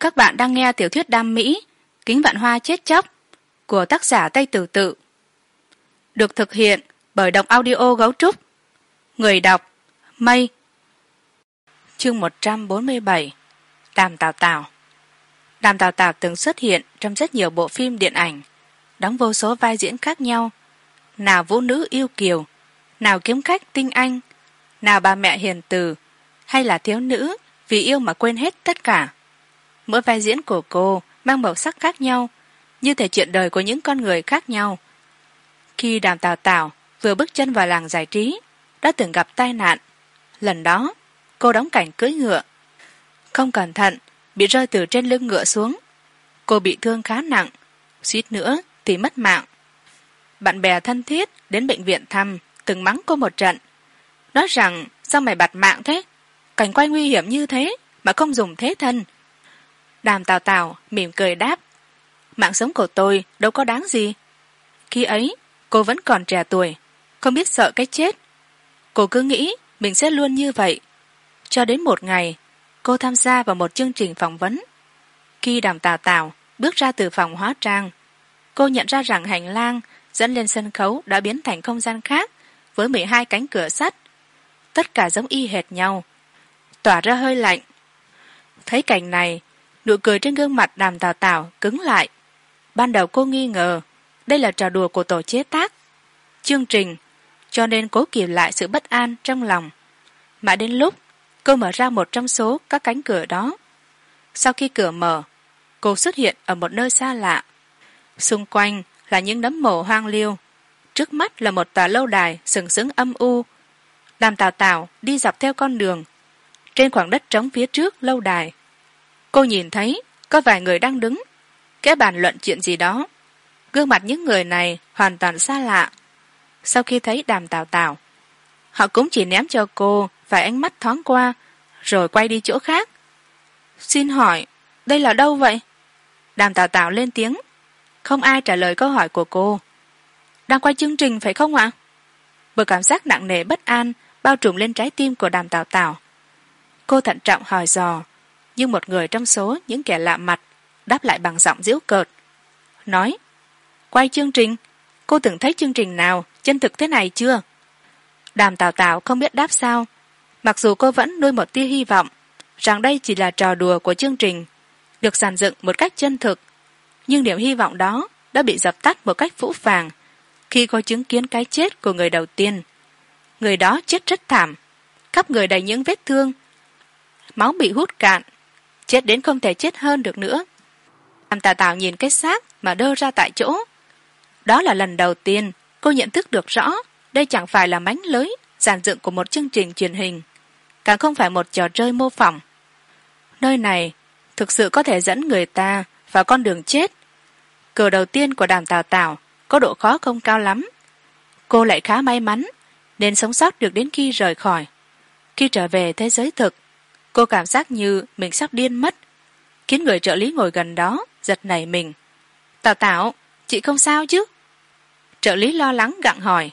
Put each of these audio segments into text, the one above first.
các bạn đang nghe tiểu thuyết đam mỹ, kính vạn hoa chết chóc, của tác giả tây tử tự. Được thực hiện bởi đọc audio gấu trúc. Người đọc, mây. Chương một trăm bốn mươi bảy, đàm tào tào. Đàm tào tào từng xuất hiện trong rất nhiều bộ phim điện ảnh, đóng vô số vai diễn khác nhau. Nào vũ nữ yêu kiều, nào kiếm khách tinh anh, nào bà mẹ hiền từ, hay là thiếu nữ vì yêu mà quên hết tất cả mỗi vai diễn của cô mang màu sắc khác nhau, như thể chuyện đời của những con người khác nhau. Khi đàm tào tào vừa bước chân vào làng giải trí, đã từng gặp tai nạn. Lần đó, cô đóng cảnh cưỡi ngựa. Không cẩn thận, bị rơi từ trên lưng ngựa xuống. Cô bị thương khá nặng, suýt nữa thì mất mạng. Bạn bè thân thiết đến bệnh viện thăm, từng mắng cô một trận. Nói rằng, sao mày bặt mạng thế? Cảnh quay nguy hiểm như thế mà không dùng thế thân đàm tào tào mỉm cười đáp, mạng sống của tôi đâu có đáng gì. Khi ấy, cô vẫn còn trẻ tuổi, không biết sợ cái chết. Cô cứ nghĩ mình sẽ luôn như vậy. Cho đến một ngày, cô tham gia vào một chương trình phỏng vấn. Khi đàm tào tào bước ra từ phòng hóa trang, cô nhận ra rằng hành lang dẫn lên sân khấu đã biến thành không gian khác với mười hai cánh cửa sắt. Tất cả giống y hệt nhau, tỏa ra hơi lạnh. Thấy cảnh này nụ cười trên gương mặt đàm tào tào, cứng lại. Ban đầu cô nghi ngờ, đây là trò đùa của tổ chế tác. Chương trình, cho nên cố kìm lại sự bất an trong lòng. Mãi đến lúc, cô mở ra một trong số các cánh cửa đó. Sau khi cửa mở, cô xuất hiện ở một nơi xa lạ. Xung quanh là những nấm mồ hoang liêu. Trước mắt là một tòa lâu đài sừng sững âm u. Đàm tào tào đi dọc theo con đường. Trên khoảng đất trống phía trước lâu đài cô nhìn thấy, có vài người đang đứng. Kẽ bàn luận chuyện gì đó. Gương mặt những người này hoàn toàn xa lạ. Sau khi thấy đàm tào tào, họ cũng chỉ ném cho cô vài ánh mắt thoáng qua, rồi quay đi chỗ khác. Xin hỏi, đây là đâu vậy? Đàm tào tào lên tiếng. Không ai trả lời câu hỏi của cô. Đang quay chương trình phải không ạ? Một cảm giác nặng nề bất an bao trùm lên trái tim của đàm tào tào. Cô thận trọng hỏi dò nhưng một người trong số những kẻ lạ mặt đáp lại bằng giọng giễu cợt, nói, quay chương trình, cô từng thấy chương trình nào, chân thực thế này chưa? Đàm tào tào không biết đáp sao. Mặc dù cô vẫn nuôi một tia hy vọng rằng đây chỉ là trò đùa của chương trình, được giàn dựng một cách chân thực, nhưng niềm hy vọng đó đã bị dập tắt một cách phũ phàng khi cô chứng kiến cái chết của người đầu tiên. Người đó chết rất thảm, khắp người đầy những vết thương, máu bị hút cạn chết đến không thể chết hơn được nữa. Tam tà tào nhìn cái xác mà đơ ra tại chỗ. Đó là lần đầu tiên cô nhận thức được rõ đây chẳng phải là mánh lưới, giàn dựng của một chương trình truyền hình, càng không phải một trò chơi mô phỏng. Nơi này thực sự có thể dẫn người ta vào con đường chết. Cờ đầu tiên của đàm tào tào có độ khó không cao lắm. Cô lại khá may mắn nên sống sót được đến khi rời khỏi. Khi trở về thế giới thực cô cảm giác như mình sắp điên mất. Khiến người trợ lý ngồi gần đó, giật nảy mình. Tào tảo, chị không sao chứ? Trợ lý lo lắng gặng hỏi.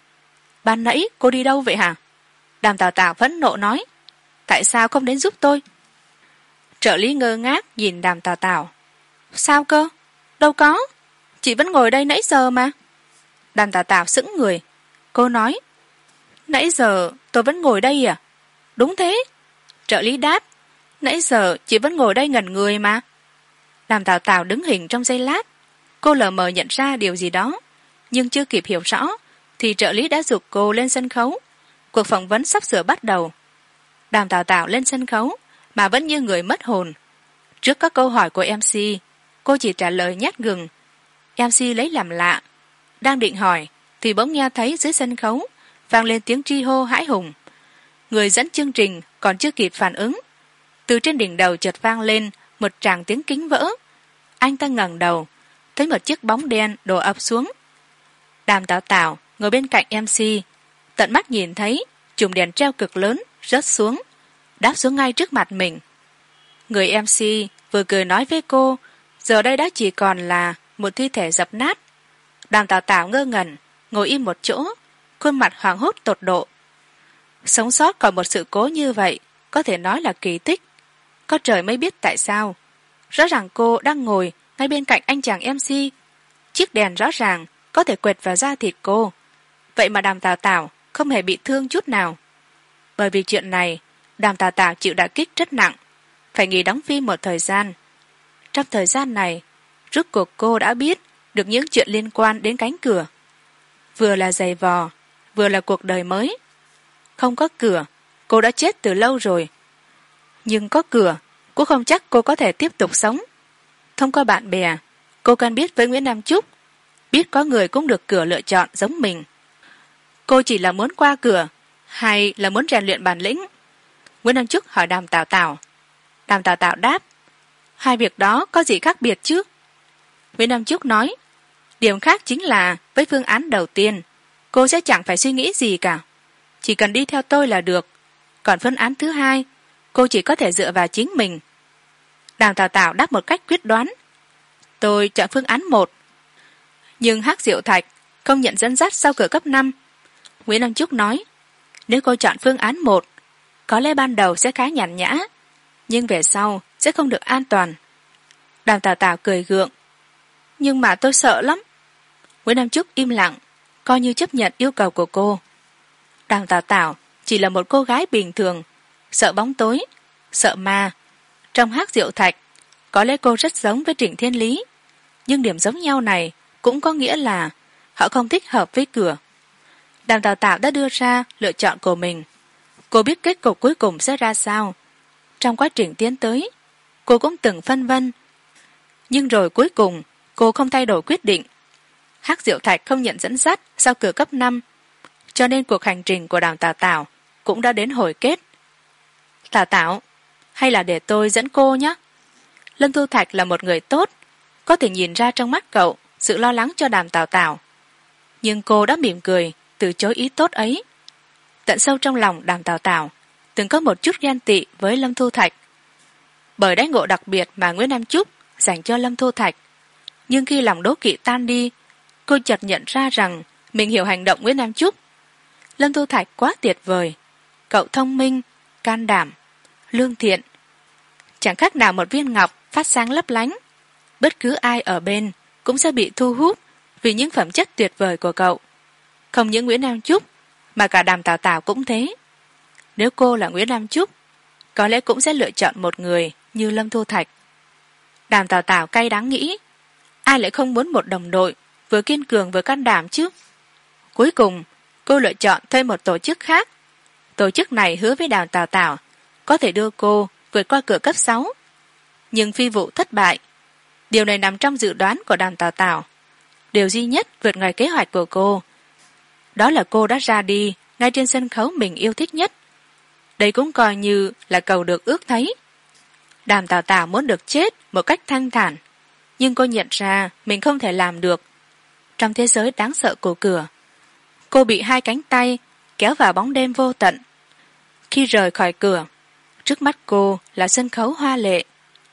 Ban nãy cô đi đâu vậy hả? Đàm tào tào phẫn nộ nói. Tại sao không đến giúp tôi? Trợ lý ngơ ngác nhìn đàm tào tào sao cơ? Đâu có. Chị vẫn ngồi đây nãy giờ mà. Đàm tào tào sững người. Cô nói. Nãy giờ tôi vẫn ngồi đây à? Đúng thế trợ lý đáp, nãy giờ chị vẫn ngồi đây ngần người mà. Làm tào tào đứng hình trong giây lát. Cô lờ mờ nhận ra điều gì đó, nhưng chưa kịp hiểu rõ, thì trợ lý đã giục cô lên sân khấu. Cuộc phỏng vấn sắp sửa bắt đầu. Đàm tào tào lên sân khấu, mà vẫn như người mất hồn. Trước các câu hỏi của mc cô chỉ trả lời nhát gừng. Mc lấy làm lạ, đang định hỏi, thì bỗng nghe thấy dưới sân khấu vang lên tiếng tri hô hãi hùng người dẫn chương trình còn chưa kịp phản ứng. Từ trên đỉnh đầu chợt vang lên một tràng tiếng kính vỡ. Anh ta ngẩng đầu, thấy một chiếc bóng đen đổ ập xuống. Đàm tào tào ngồi bên cạnh mc tận mắt nhìn thấy chùm đèn treo cực lớn rớt xuống, đáp xuống ngay trước mặt mình. Người mc vừa cười nói với cô, giờ đây đã chỉ còn là một thi thể dập nát. Đàm tào tào ngơ ngẩn, ngồi im một chỗ, khuôn mặt hoảng hốt tột độ sống sót còn một sự cố như vậy, có thể nói là kỳ tích. Có trời mới biết tại sao. Rõ ràng cô đang ngồi ngay bên cạnh anh chàng mc chiếc đèn rõ ràng có thể quệt vào da thịt cô. Vậy mà đàm tào tào không hề bị thương chút nào. Bởi vì chuyện này, đàm tào tào chịu đả kích rất nặng. Phải nghỉ đóng phim một thời gian. Trong thời gian này, rốt cuộc cô đã biết được những chuyện liên quan đến cánh cửa. Vừa là giày vò, vừa là cuộc đời mới không có cửa, cô đã chết từ lâu rồi. Nhưng có cửa, cũng không chắc cô có thể tiếp tục sống. Thông qua bạn bè, cô quen biết với nguyễn nam trúc. Biết có người cũng được cửa lựa chọn giống mình. Cô chỉ là muốn qua cửa, hay là muốn rèn luyện bản lĩnh? Nguyễn nam trúc hỏi đàm tào tào. Đàm tào tào đáp, hai việc đó có gì khác biệt chứ? Nguyễn nam trúc nói, điểm khác chính là với phương án đầu tiên, cô sẽ chẳng phải suy nghĩ gì cả chỉ cần đi theo tôi là được. Còn phương án thứ hai, cô chỉ có thể dựa vào chính mình. Đàm tào tào đáp một cách quyết đoán. Tôi chọn phương án một. Nhưng hắc diệu thạch không nhận dẫn dắt sau cửa cấp năm. Nguyễn nam trúc nói, nếu cô chọn phương án một, có lẽ ban đầu sẽ khá nhàn nhã, nhưng về sau sẽ không được an toàn. Đàm tào tào cười gượng. Nhưng mà tôi sợ lắm. Nguyễn nam trúc im lặng, coi như chấp nhận yêu cầu của cô đàm tào tào chỉ là một cô gái bình thường, sợ bóng tối, sợ ma. Trong hát diệu thạch, có lẽ cô rất giống với trịnh thiên lý, nhưng điểm giống nhau này cũng có nghĩa là họ không thích hợp với cửa. Đàm tào tạo đã đưa ra lựa chọn của mình. Cô biết kết cục cuối cùng sẽ ra sao. Trong quá trình tiến tới, cô cũng từng phân vân. Nhưng rồi cuối cùng, cô không thay đổi quyết định. Hắc diệu thạch không nhận dẫn dắt sau cửa cấp năm cho nên cuộc hành trình của đàm tào tào cũng đã đến hồi kết. Tào tảo hay là để tôi dẫn cô nhé. Lâm thu thạch là một người tốt, có thể nhìn ra trong mắt cậu sự lo lắng cho đàm tào tào. Nhưng cô đã mỉm cười từ chối ý tốt ấy. Tận sâu trong lòng đàm tào tào từng có một chút ghen tị với lâm thu thạch. Bởi đãi ngộ đặc biệt mà nguyễn nam trúc dành cho lâm thu thạch. Nhưng khi lòng đố kỵ tan đi, cô chợt nhận ra rằng mình hiểu hành động nguyễn nam trúc lâm thu thạch quá tuyệt vời. Cậu thông minh, can đảm, lương thiện. Chẳng khác nào một viên ngọc phát sáng lấp lánh. Bất cứ ai ở bên cũng sẽ bị thu hút vì những phẩm chất tuyệt vời của cậu. Không những nguyễn nam trúc mà cả đàm tào tào cũng thế. Nếu cô là nguyễn nam trúc có lẽ cũng sẽ lựa chọn một người như lâm thu thạch. Đàm tào tào cay đáng nghĩ, ai lại không muốn một đồng đội vừa kiên cường vừa can đảm chứ? Cuối cùng cô lựa chọn thuê một tổ chức khác. Tổ chức này hứa với đào tào tào, có thể đưa cô vượt qua cửa cấp sáu. Nhưng phi vụ thất bại. Điều này nằm trong dự đoán của đàm tào tào. Điều duy nhất vượt ngoài kế hoạch của cô, đó là cô đã ra đi ngay trên sân khấu mình yêu thích nhất. Đây cũng coi như là cầu được ước thấy. Đàm tào tào muốn được chết một cách thanh thản, nhưng cô nhận ra mình không thể làm được. Trong thế giới đáng sợ của cửa cô bị hai cánh tay kéo vào bóng đêm vô tận. Khi rời khỏi cửa, trước mắt cô là sân khấu hoa lệ.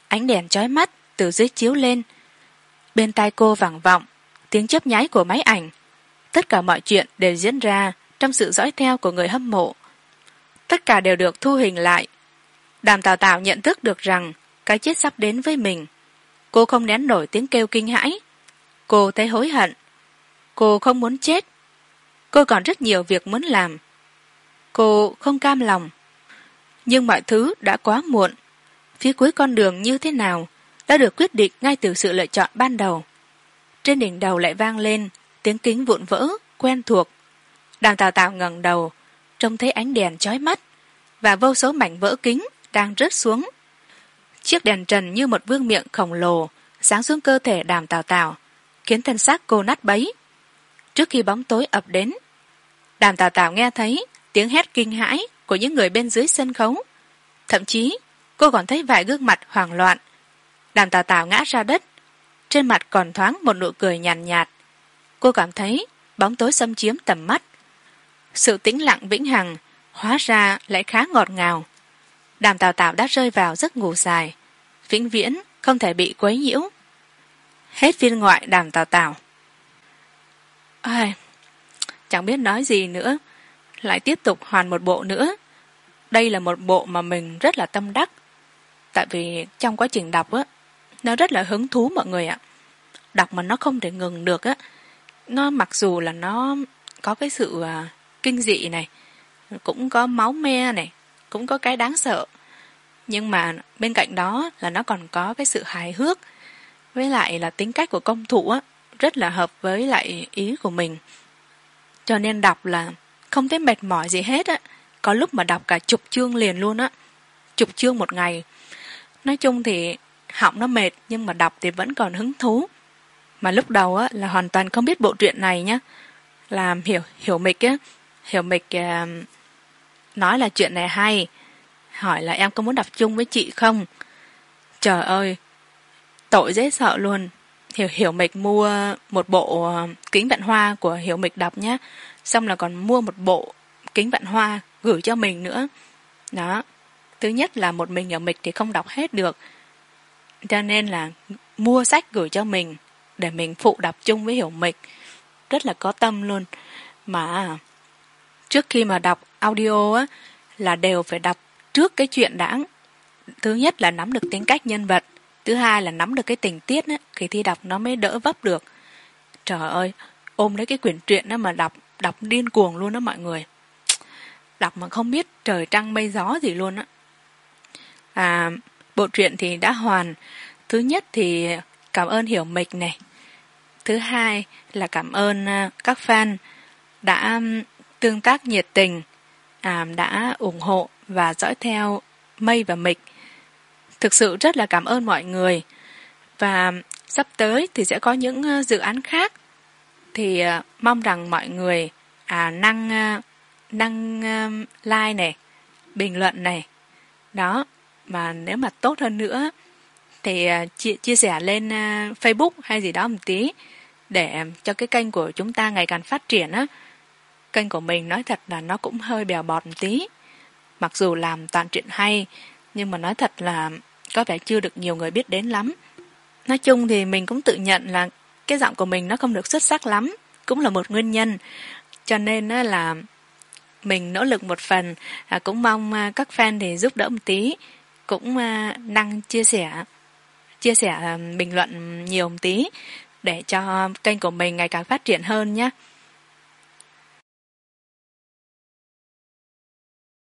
Ánh đèn chói mắt từ dưới chiếu lên. Bên tai cô vẳng vọng tiếng chớp nháy của máy ảnh. Tất cả mọi chuyện đều diễn ra trong sự dõi theo của người hâm mộ. Tất cả đều được thu hình lại. Đàm tào tào nhận thức được rằng cái chết sắp đến với mình. Cô không nén nổi tiếng kêu kinh hãi. Cô thấy hối hận. Cô không muốn chết cô còn rất nhiều việc muốn làm. Cô không cam lòng. Nhưng mọi thứ đã quá muộn. Phía cuối con đường như thế nào đã được quyết định ngay từ sự lựa chọn ban đầu. Trên đỉnh đầu lại vang lên tiếng kính vụn vỡ, quen thuộc. Đàm tào tào ngẩng đầu, trông thấy ánh đèn chói mắt và vô số mảnh vỡ kính đang rớt xuống. Chiếc đèn trần như một vương miệng khổng lồ sáng xuống cơ thể đàm tào tào, khiến thân xác cô nát bấy. Trước khi bóng tối ập đến đàm tào tào nghe thấy tiếng hét kinh hãi của những người bên dưới sân khấu. Thậm chí cô còn thấy vài gương mặt hoảng loạn. Đàm tào tào ngã ra đất trên mặt còn thoáng một nụ cười nhàn nhạt, nhạt cô cảm thấy bóng tối xâm chiếm tầm mắt. Sự tĩnh lặng vĩnh hằng hóa ra lại khá ngọt ngào. Đàm tào tào đã rơi vào giấc ngủ dài vĩnh viễn không thể bị quấy nhiễu. Hết phiên ngoại đàm tào tào. Ai chẳng biết nói gì nữa. Lại tiếp tục hoàn một bộ nữa. Đây là một bộ mà mình rất là tâm đắc. Tại vì trong quá trình đọc á nó rất là hứng thú mọi người ạ. Đọc mà nó không thể ngừng được á. Nó mặc dù là nó có cái sự à, kinh dị này cũng có máu me này cũng có cái đáng sợ. Nhưng mà bên cạnh đó là nó còn có cái sự hài hước với lại là tính cách của công thủ á rất là hợp với lại ý của mình cho nên đọc là không thấy mệt mỏi gì hết á. Có lúc mà đọc cả chục chương liền luôn á. Chục chương một ngày. Nói chung thì họng nó mệt nhưng mà đọc thì vẫn còn hứng thú. Mà lúc đầu á là hoàn toàn không biết bộ truyện này nhá. Làm hiểu hiểu mịch á. Hiểu mịch uh, nói là chuyện này hay. Hỏi là em có muốn đọc chung với chị không? Trời ơi tội dễ sợ luôn hiểu hiểu mịch mua một bộ ờ, kính vạn hoa của hiểu mịch đọc nhá. Xong là còn mua một bộ kính vạn hoa gửi cho mình nữa. Đó. Thứ nhất là một mình hiểu mịch thì không đọc hết được. Cho nên là mua sách gửi cho mình để mình phụ đọc chung với hiểu mịch. Rất là có tâm luôn. Mà à, trước khi mà đọc audio á, là đều phải đọc trước cái chuyện đã, thứ nhất là nắm được tính cách nhân vật thứ hai là nắm được cái tình tiết á kỳ thi đọc nó mới đỡ vấp được. Trời ơi ôm lấy cái quyển truyện đó mà đọc đọc điên cuồng luôn đó mọi người. Đọc mà không biết trời trăng mây gió gì luôn á. À bộ truyện thì đã hoàn. Thứ nhất thì cảm ơn hiểu mịch này. Thứ hai là cảm ơn à, các fan đã tương tác nhiệt tình à, đã ủng hộ và dõi theo mây và mịch thực sự rất là cảm ơn mọi người. Và sắp tới thì sẽ có những ờ, dự án khác. Thì ờ, mong rằng mọi người à, năng ờ, năng like này bình luận này. Đó mà nếu mà tốt hơn nữa thì chia, chia sẻ lên facebook hay gì đó một tí để cho cái kênh của chúng ta ngày càng phát triển á. Kênh của mình nói thật là nó cũng hơi bèo bọt một tí. Mặc dù làm toàn chuyện hay nhưng mà nói thật là có vẻ chưa được nhiều người biết đến lắm. Nói chung thì mình cũng tự nhận là cái giọng của mình nó không được xuất sắc lắm, cũng là một nguyên nhân. Cho nên là mình nỗ lực một phần à, cũng mong à, các fan thì giúp đỡ một tí, cũng à, năng chia sẻ chia sẻ bình luận nhiều một tí để cho kênh của mình ngày càng phát triển hơn nhé